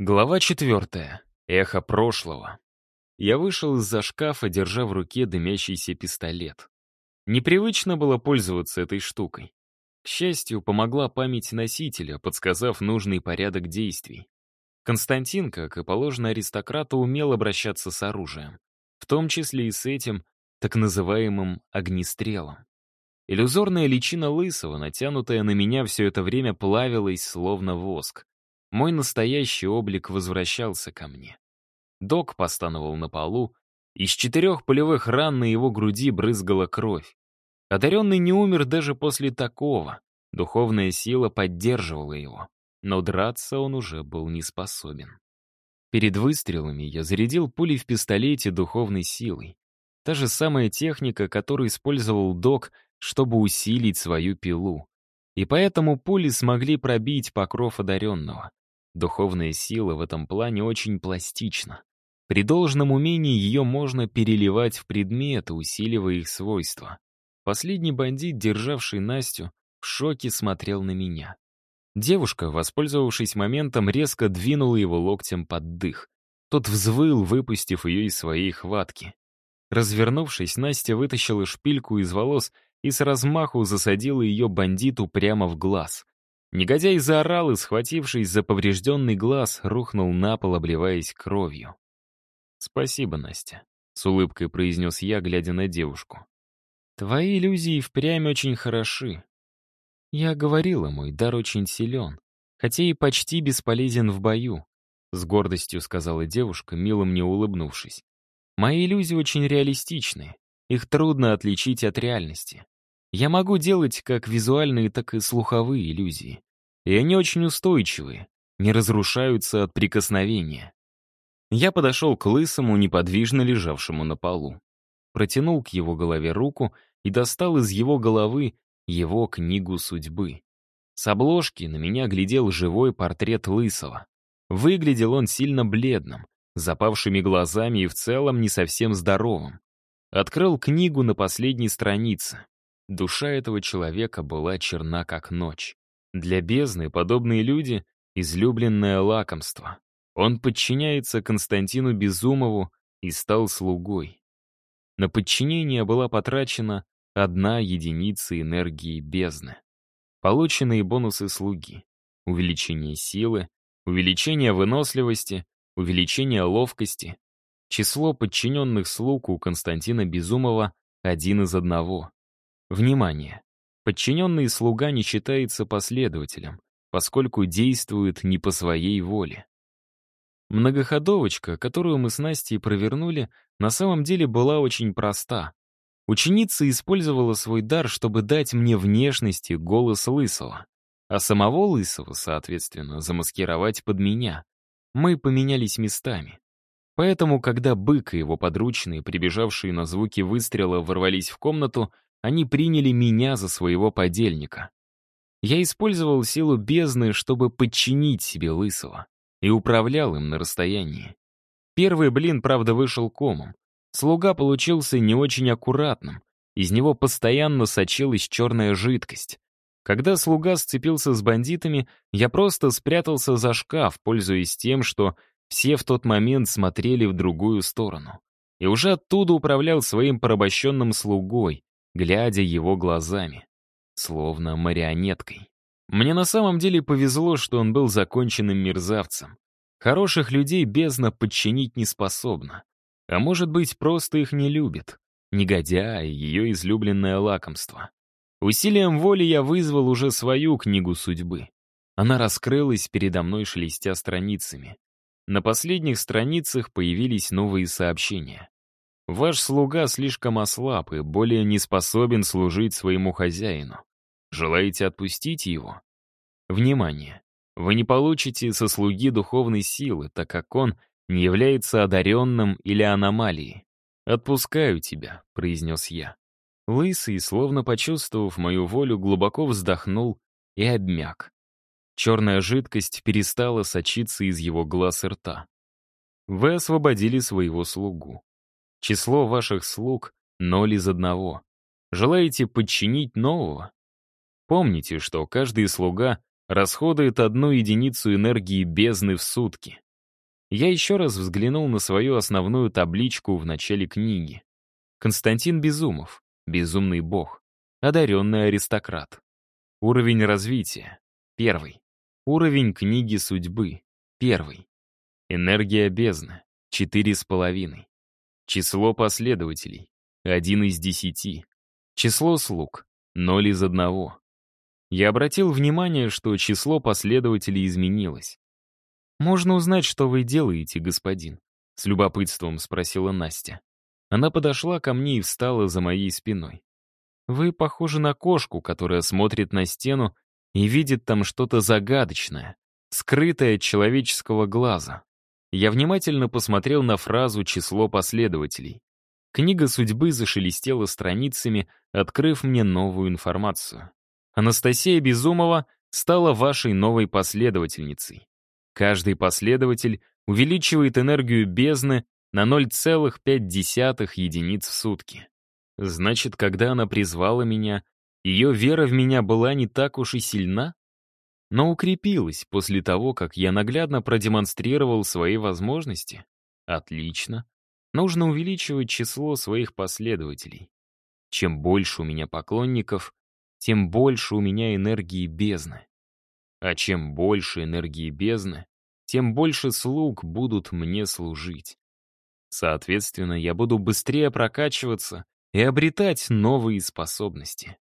Глава четвертая. Эхо прошлого. Я вышел из-за шкафа, держа в руке дымящийся пистолет. Непривычно было пользоваться этой штукой. К счастью, помогла память носителя, подсказав нужный порядок действий. Константин, как и положено аристократу, умел обращаться с оружием, в том числе и с этим так называемым огнестрелом. Иллюзорная личина Лысого, натянутая на меня все это время, плавилась, словно воск. Мой настоящий облик возвращался ко мне. Док постановал на полу, из четырех полевых ран на его груди брызгала кровь. Одаренный не умер даже после такого. Духовная сила поддерживала его, но драться он уже был не способен. Перед выстрелами я зарядил пули в пистолете духовной силой. Та же самая техника, которую использовал док, чтобы усилить свою пилу. И поэтому пули смогли пробить покров одаренного. Духовная сила в этом плане очень пластична. При должном умении ее можно переливать в предметы, усиливая их свойства. Последний бандит, державший Настю, в шоке смотрел на меня. Девушка, воспользовавшись моментом, резко двинула его локтем под дых. Тот взвыл, выпустив ее из своей хватки. Развернувшись, Настя вытащила шпильку из волос и с размаху засадила ее бандиту прямо в глаз. Негодяй заорал и, схватившись за поврежденный глаз, рухнул на пол, обливаясь кровью. «Спасибо, Настя», — с улыбкой произнес я, глядя на девушку. «Твои иллюзии впрямь очень хороши. Я говорила, мой дар очень силен, хотя и почти бесполезен в бою», — с гордостью сказала девушка, мило мне улыбнувшись. «Мои иллюзии очень реалистичны, их трудно отличить от реальности. Я могу делать как визуальные, так и слуховые иллюзии. И они очень устойчивые, не разрушаются от прикосновения. Я подошел к лысому, неподвижно лежавшему на полу. Протянул к его голове руку и достал из его головы его книгу судьбы. С обложки на меня глядел живой портрет лысого. Выглядел он сильно бледным, запавшими глазами и в целом не совсем здоровым. Открыл книгу на последней странице. Душа этого человека была черна, как ночь. Для бездны подобные люди — излюбленное лакомство. Он подчиняется Константину Безумову и стал слугой. На подчинение была потрачена одна единица энергии бездны. Полученные бонусы слуги. Увеличение силы, увеличение выносливости, увеличение ловкости. Число подчиненных слуг у Константина Безумова один из одного. Внимание! Подчиненный слуга не считается последователем, поскольку действует не по своей воле. Многоходовочка, которую мы с Настей провернули, на самом деле была очень проста. Ученица использовала свой дар, чтобы дать мне внешности голос Лысого, а самого Лысого, соответственно, замаскировать под меня. Мы поменялись местами. Поэтому, когда бык и его подручные, прибежавшие на звуки выстрела, ворвались в комнату, они приняли меня за своего подельника. Я использовал силу бездны, чтобы подчинить себе Лысого, и управлял им на расстоянии. Первый блин, правда, вышел комом. Слуга получился не очень аккуратным, из него постоянно сочилась черная жидкость. Когда слуга сцепился с бандитами, я просто спрятался за шкаф, пользуясь тем, что все в тот момент смотрели в другую сторону. И уже оттуда управлял своим порабощенным слугой, глядя его глазами, словно марионеткой. Мне на самом деле повезло, что он был законченным мерзавцем. Хороших людей бездна подчинить не способна. А может быть, просто их не любит. Негодяй, ее излюбленное лакомство. Усилием воли я вызвал уже свою книгу судьбы. Она раскрылась передо мной, шелестя страницами. На последних страницах появились новые сообщения. Ваш слуга слишком ослаб и более не способен служить своему хозяину. Желаете отпустить его? Внимание! Вы не получите со слуги духовной силы, так как он не является одаренным или аномалией. «Отпускаю тебя», — произнес я. Лысый, словно почувствовав мою волю, глубоко вздохнул и обмяк. Черная жидкость перестала сочиться из его глаз и рта. Вы освободили своего слугу. Число ваших слуг — ноль из одного. Желаете подчинить нового? Помните, что каждый слуга расходует одну единицу энергии бездны в сутки. Я еще раз взглянул на свою основную табличку в начале книги. Константин Безумов, безумный бог, одаренный аристократ. Уровень развития. Первый. Уровень книги судьбы. Первый. Энергия бездны. Четыре с половиной. Число последователей. Один из десяти. Число слуг. Ноль из одного. Я обратил внимание, что число последователей изменилось. «Можно узнать, что вы делаете, господин?» — с любопытством спросила Настя. Она подошла ко мне и встала за моей спиной. «Вы похожи на кошку, которая смотрит на стену и видит там что-то загадочное, скрытое от человеческого глаза». Я внимательно посмотрел на фразу «число последователей». Книга судьбы зашелестела страницами, открыв мне новую информацию. Анастасия Безумова стала вашей новой последовательницей. Каждый последователь увеличивает энергию бездны на 0,5 единиц в сутки. Значит, когда она призвала меня, ее вера в меня была не так уж и сильна, но укрепилась после того, как я наглядно продемонстрировал свои возможности. Отлично. Нужно увеличивать число своих последователей. Чем больше у меня поклонников, тем больше у меня энергии бездны. А чем больше энергии бездны, тем больше слуг будут мне служить. Соответственно, я буду быстрее прокачиваться и обретать новые способности.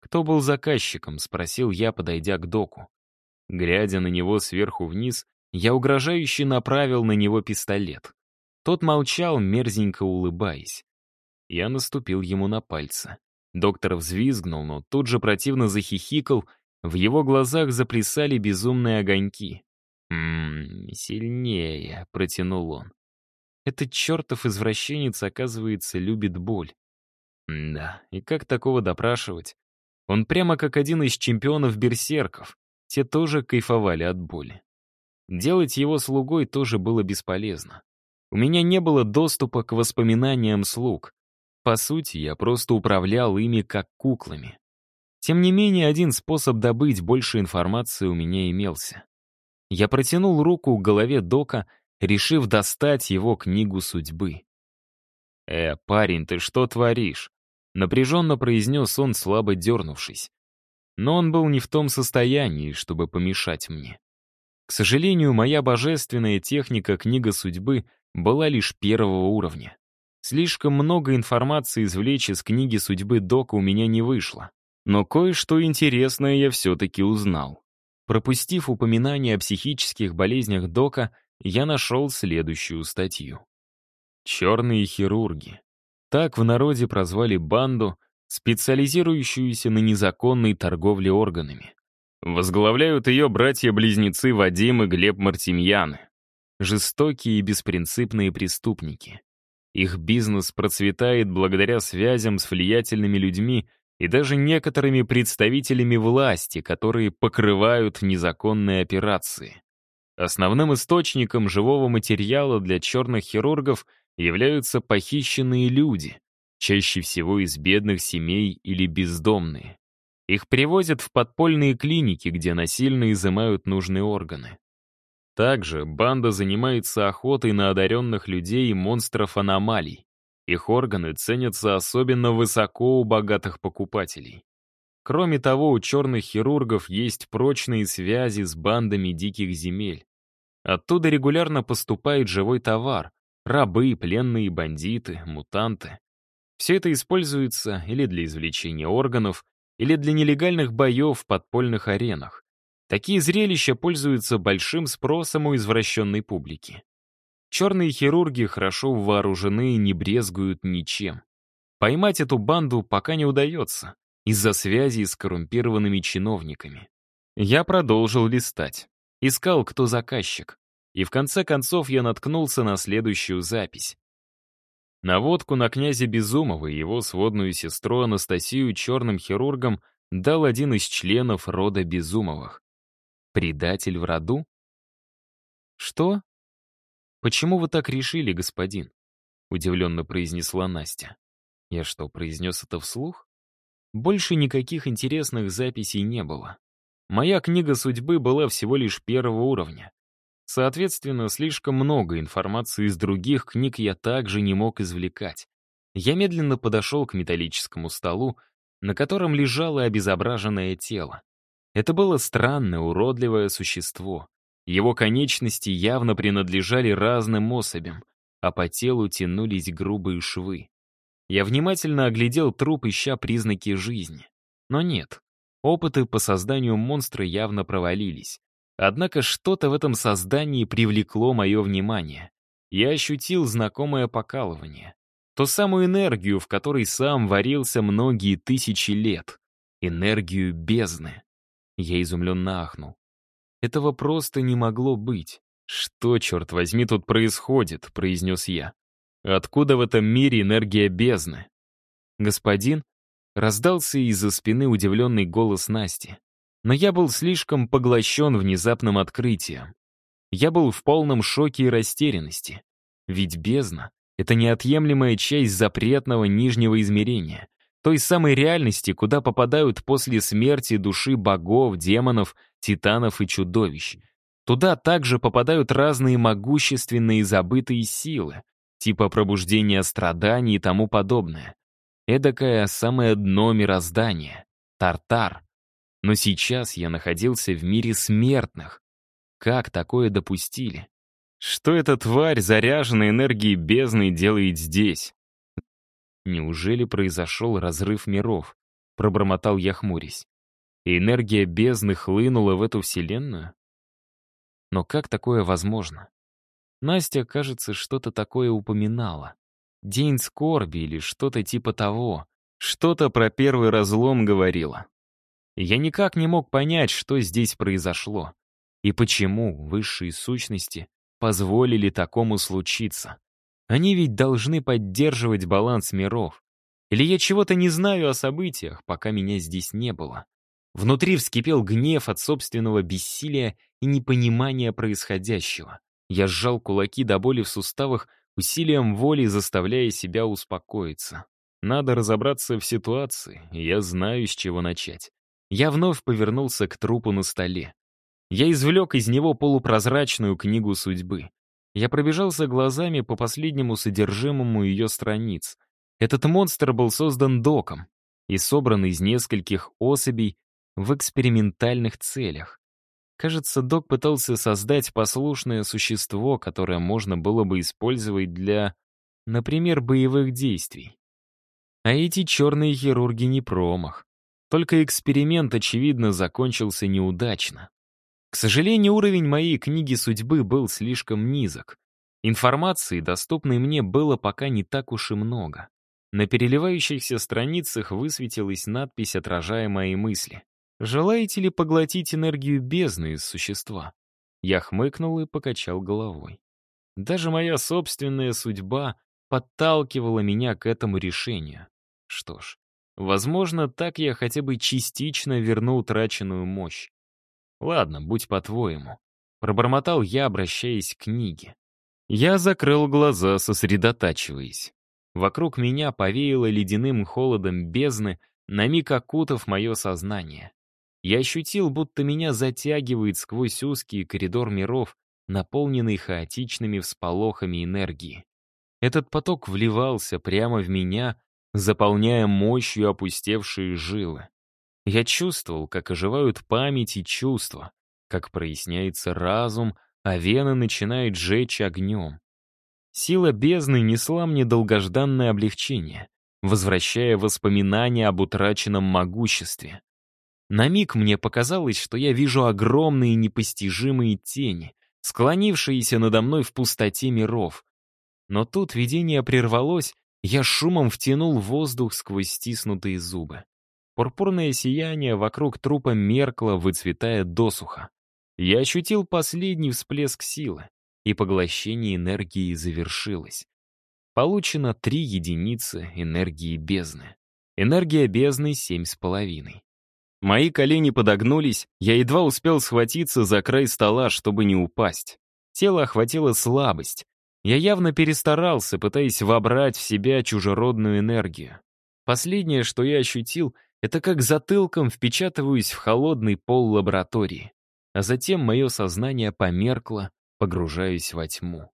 «Кто был заказчиком?» — спросил я, подойдя к доку. Глядя на него сверху вниз, я угрожающе направил на него пистолет. Тот молчал, мерзенько улыбаясь. Я наступил ему на пальцы. Доктор взвизгнул, но тут же противно захихикал, в его глазах заплясали безумные огоньки. «Ммм, сильнее», — протянул он. Этот чертов извращенец, оказывается, любит боль. да, и как такого допрашивать? Он прямо как один из чемпионов-берсерков. Те тоже кайфовали от боли. Делать его слугой тоже было бесполезно. У меня не было доступа к воспоминаниям слуг. По сути, я просто управлял ими как куклами. Тем не менее, один способ добыть больше информации у меня имелся. Я протянул руку к голове Дока, решив достать его книгу судьбы. «Э, парень, ты что творишь?» Напряженно произнес он, слабо дернувшись. Но он был не в том состоянии, чтобы помешать мне. К сожалению, моя божественная техника «Книга судьбы» была лишь первого уровня. Слишком много информации извлечь из книги судьбы Дока у меня не вышло. Но кое-что интересное я все-таки узнал. Пропустив упоминание о психических болезнях Дока, я нашел следующую статью. «Черные хирурги». Так в народе прозвали банду, специализирующуюся на незаконной торговле органами. Возглавляют ее братья-близнецы Вадим и Глеб Мартемьяны. Жестокие и беспринципные преступники. Их бизнес процветает благодаря связям с влиятельными людьми и даже некоторыми представителями власти, которые покрывают незаконные операции. Основным источником живого материала для черных хирургов являются похищенные люди, чаще всего из бедных семей или бездомные. Их привозят в подпольные клиники, где насильно изымают нужные органы. Также банда занимается охотой на одаренных людей и монстров аномалий. Их органы ценятся особенно высоко у богатых покупателей. Кроме того, у черных хирургов есть прочные связи с бандами диких земель. Оттуда регулярно поступает живой товар, рабы, пленные бандиты, мутанты. Все это используется или для извлечения органов, или для нелегальных боев в подпольных аренах. Такие зрелища пользуются большим спросом у извращенной публики. Черные хирурги хорошо вооружены и не брезгуют ничем. Поймать эту банду пока не удается, из-за связи с коррумпированными чиновниками. Я продолжил листать. Искал, кто заказчик. И в конце концов я наткнулся на следующую запись. Наводку на князя Безумова и его сводную сестру Анастасию черным хирургам дал один из членов рода Безумовых. Предатель в роду? Что? Почему вы так решили, господин? Удивленно произнесла Настя. Я что, произнес это вслух? Больше никаких интересных записей не было. Моя книга судьбы была всего лишь первого уровня. Соответственно, слишком много информации из других книг я также не мог извлекать. Я медленно подошел к металлическому столу, на котором лежало обезображенное тело. Это было странное, уродливое существо. Его конечности явно принадлежали разным особям, а по телу тянулись грубые швы. Я внимательно оглядел труп, ища признаки жизни. Но нет, опыты по созданию монстра явно провалились. Однако что-то в этом создании привлекло мое внимание. Я ощутил знакомое покалывание. Ту самую энергию, в которой сам варился многие тысячи лет. Энергию бездны. Я изумленно ахнул. Этого просто не могло быть. «Что, черт возьми, тут происходит?» — произнес я. «Откуда в этом мире энергия бездны?» «Господин?» — раздался из-за спины удивленный голос Насти. Но я был слишком поглощен внезапным открытием. Я был в полном шоке и растерянности. Ведь бездна — это неотъемлемая часть запретного нижнего измерения, той самой реальности, куда попадают после смерти души богов, демонов, титанов и чудовищ. Туда также попадают разные могущественные забытые силы, типа пробуждения страданий и тому подобное. Эдакое самое дно мироздания — Тартар. Но сейчас я находился в мире смертных. Как такое допустили? Что эта тварь, заряженная энергией бездны, делает здесь? Неужели произошел разрыв миров? Пробормотал я, хмурясь. И энергия бездны хлынула в эту вселенную? Но как такое возможно? Настя, кажется, что-то такое упоминала. День скорби или что-то типа того. Что-то про первый разлом говорила. Я никак не мог понять, что здесь произошло. И почему высшие сущности позволили такому случиться. Они ведь должны поддерживать баланс миров. Или я чего-то не знаю о событиях, пока меня здесь не было. Внутри вскипел гнев от собственного бессилия и непонимания происходящего. Я сжал кулаки до боли в суставах, усилием воли заставляя себя успокоиться. Надо разобраться в ситуации, я знаю, с чего начать. Я вновь повернулся к трупу на столе. Я извлек из него полупрозрачную книгу судьбы. Я пробежался глазами по последнему содержимому ее страниц. Этот монстр был создан доком и собран из нескольких особей в экспериментальных целях. Кажется, док пытался создать послушное существо, которое можно было бы использовать для, например, боевых действий. А эти черные хирурги не промах. Только эксперимент, очевидно, закончился неудачно. К сожалению, уровень моей книги судьбы был слишком низок. Информации, доступной мне, было пока не так уж и много. На переливающихся страницах высветилась надпись, отражая мои мысли. «Желаете ли поглотить энергию бездны из существа?» Я хмыкнул и покачал головой. Даже моя собственная судьба подталкивала меня к этому решению. Что ж, возможно, так я хотя бы частично верну утраченную мощь. «Ладно, будь по-твоему», — пробормотал я, обращаясь к книге. Я закрыл глаза, сосредотачиваясь. Вокруг меня повеяло ледяным холодом бездны, на миг окутав мое сознание. Я ощутил, будто меня затягивает сквозь узкий коридор миров, наполненный хаотичными всполохами энергии. Этот поток вливался прямо в меня, заполняя мощью опустевшие жилы. Я чувствовал, как оживают память и чувства, как проясняется разум, а вены начинают жечь огнем. Сила бездны несла мне долгожданное облегчение, возвращая воспоминания об утраченном могуществе. На миг мне показалось, что я вижу огромные непостижимые тени, склонившиеся надо мной в пустоте миров. Но тут видение прервалось, я шумом втянул воздух сквозь стиснутые зубы. Пурпурное сияние вокруг трупа меркло, выцветая досуха. Я ощутил последний всплеск силы, и поглощение энергии завершилось. Получено три единицы энергии бездны. Энергия бездны — семь с половиной. Мои колени подогнулись, я едва успел схватиться за край стола, чтобы не упасть. Тело охватило слабость. Я явно перестарался, пытаясь вобрать в себя чужеродную энергию. Последнее, что я ощутил — это как затылком впечатываюсь в холодный пол лаборатории. А затем мое сознание померкло, погружаюсь во тьму.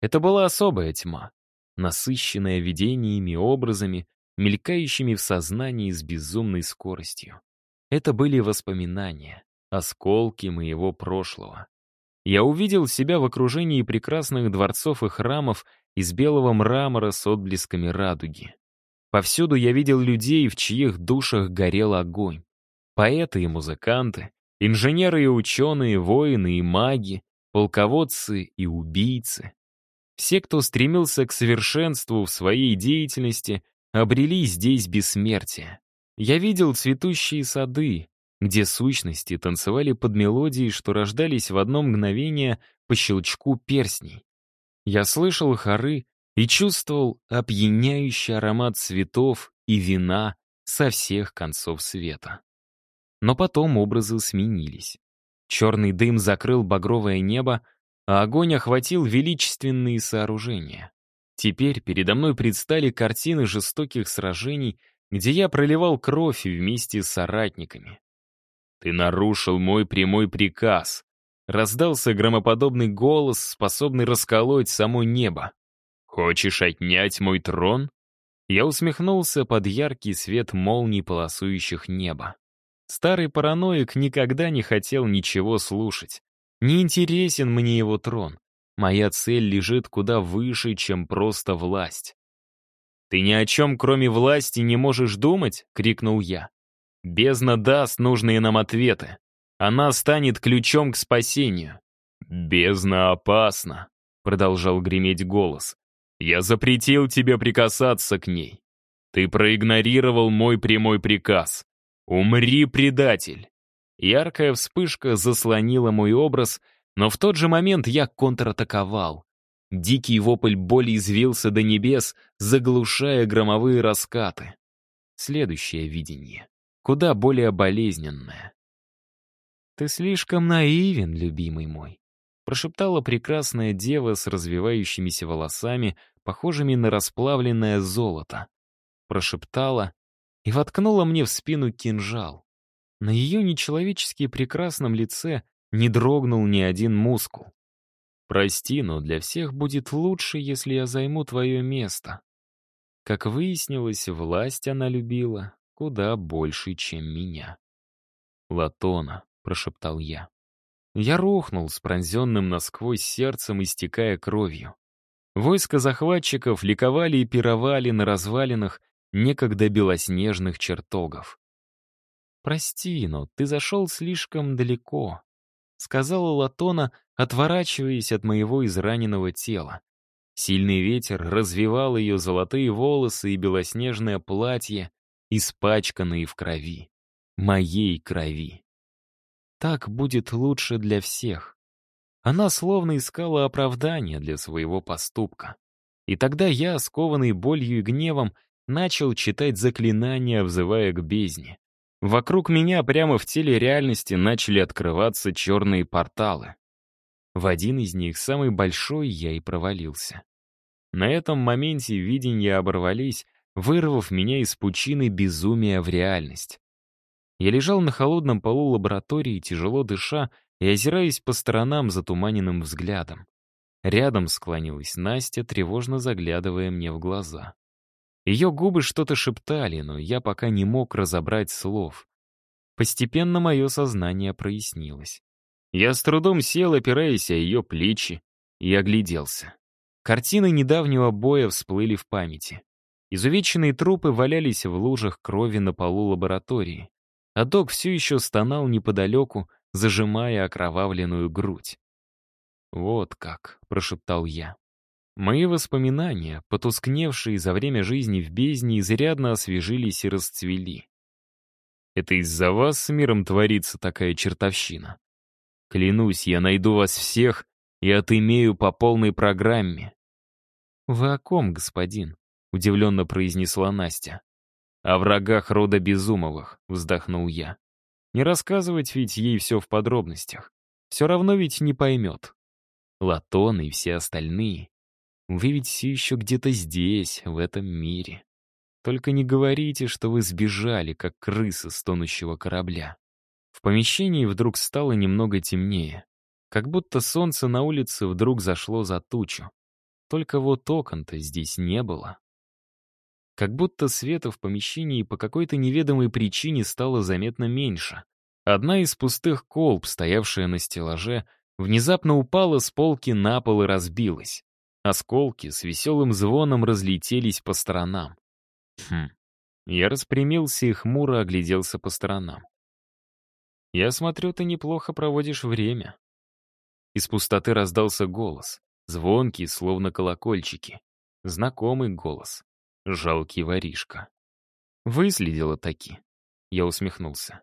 Это была особая тьма, насыщенная видениями, образами, мелькающими в сознании с безумной скоростью. Это были воспоминания, осколки моего прошлого. Я увидел себя в окружении прекрасных дворцов и храмов из белого мрамора с отблесками радуги. Повсюду я видел людей, в чьих душах горел огонь. Поэты и музыканты, инженеры и ученые, воины и маги, полководцы и убийцы. Все, кто стремился к совершенству в своей деятельности, обрели здесь бессмертие. Я видел цветущие сады, где сущности танцевали под мелодии, что рождались в одно мгновение по щелчку перстней. Я слышал хоры и чувствовал опьяняющий аромат цветов и вина со всех концов света. Но потом образы сменились. Черный дым закрыл багровое небо, а огонь охватил величественные сооружения. Теперь передо мной предстали картины жестоких сражений, где я проливал кровь вместе с соратниками. «Ты нарушил мой прямой приказ», — раздался громоподобный голос, способный расколоть само небо. «Хочешь отнять мой трон?» Я усмехнулся под яркий свет молний, полосующих небо. Старый параноик никогда не хотел ничего слушать. Не интересен мне его трон. Моя цель лежит куда выше, чем просто власть. «Ты ни о чем, кроме власти, не можешь думать?» — крикнул я. «Бездна даст нужные нам ответы. Она станет ключом к спасению». «Бездна опасна», — продолжал греметь голос. «Я запретил тебе прикасаться к ней. Ты проигнорировал мой прямой приказ. Умри, предатель!» Яркая вспышка заслонила мой образ, но в тот же момент я контратаковал. Дикий вопль боли извился до небес, заглушая громовые раскаты. Следующее видение, куда более болезненное. «Ты слишком наивен, любимый мой», — прошептала прекрасная дева с развивающимися волосами, похожими на расплавленное золото. Прошептала и воткнула мне в спину кинжал. На ее нечеловечески прекрасном лице не дрогнул ни один мускул. «Прости, но для всех будет лучше, если я займу твое место». Как выяснилось, власть она любила куда больше, чем меня. «Латона», — прошептал я. Я рухнул с пронзенным насквозь сердцем, истекая кровью. Войска захватчиков ликовали и пировали на развалинах некогда белоснежных чертогов. «Прости, но ты зашел слишком далеко», — сказала Латона, отворачиваясь от моего израненного тела. Сильный ветер развивал ее золотые волосы и белоснежное платье, испачканные в крови. Моей крови. Так будет лучше для всех. Она словно искала оправдания для своего поступка. И тогда я, скованный болью и гневом, начал читать заклинания, взывая к бездне. Вокруг меня прямо в теле реальности начали открываться черные порталы. В один из них, самый большой, я и провалился. На этом моменте видения оборвались, вырвав меня из пучины безумия в реальность. Я лежал на холодном полу лаборатории, тяжело дыша и озираясь по сторонам затуманенным взглядом. Рядом склонилась Настя, тревожно заглядывая мне в глаза. Ее губы что-то шептали, но я пока не мог разобрать слов. Постепенно мое сознание прояснилось. Я с трудом сел, опираясь о ее плечи, и огляделся. Картины недавнего боя всплыли в памяти. Изувеченные трупы валялись в лужах крови на полу лаборатории. А док все еще стонал неподалеку, зажимая окровавленную грудь. «Вот как», — прошептал я. Мои воспоминания, потускневшие за время жизни в бездне, изрядно освежились и расцвели. Это из-за вас с миром творится такая чертовщина. Клянусь, я найду вас всех и отымею по полной программе. «Вы о ком, господин?» — удивленно произнесла Настя. «О врагах рода Безумовых», — вздохнул я. «Не рассказывать ведь ей все в подробностях. Все равно ведь не поймет. Латон и все остальные вы ведь все еще где-то здесь, в этом мире. Только не говорите, что вы сбежали, как крысы с тонущего корабля. В помещении вдруг стало немного темнее. Как будто солнце на улице вдруг зашло за тучу. Только вот окон-то здесь не было. Как будто света в помещении по какой-то неведомой причине стало заметно меньше. Одна из пустых колб, стоявшая на стеллаже, внезапно упала с полки на пол и разбилась. Осколки с веселым звоном разлетелись по сторонам. Хм. Я распрямился и хмуро огляделся по сторонам. «Я смотрю, ты неплохо проводишь время». Из пустоты раздался голос, звонкий, словно колокольчики. Знакомый голос. Жалкий воришка. Выследила таки. Я усмехнулся.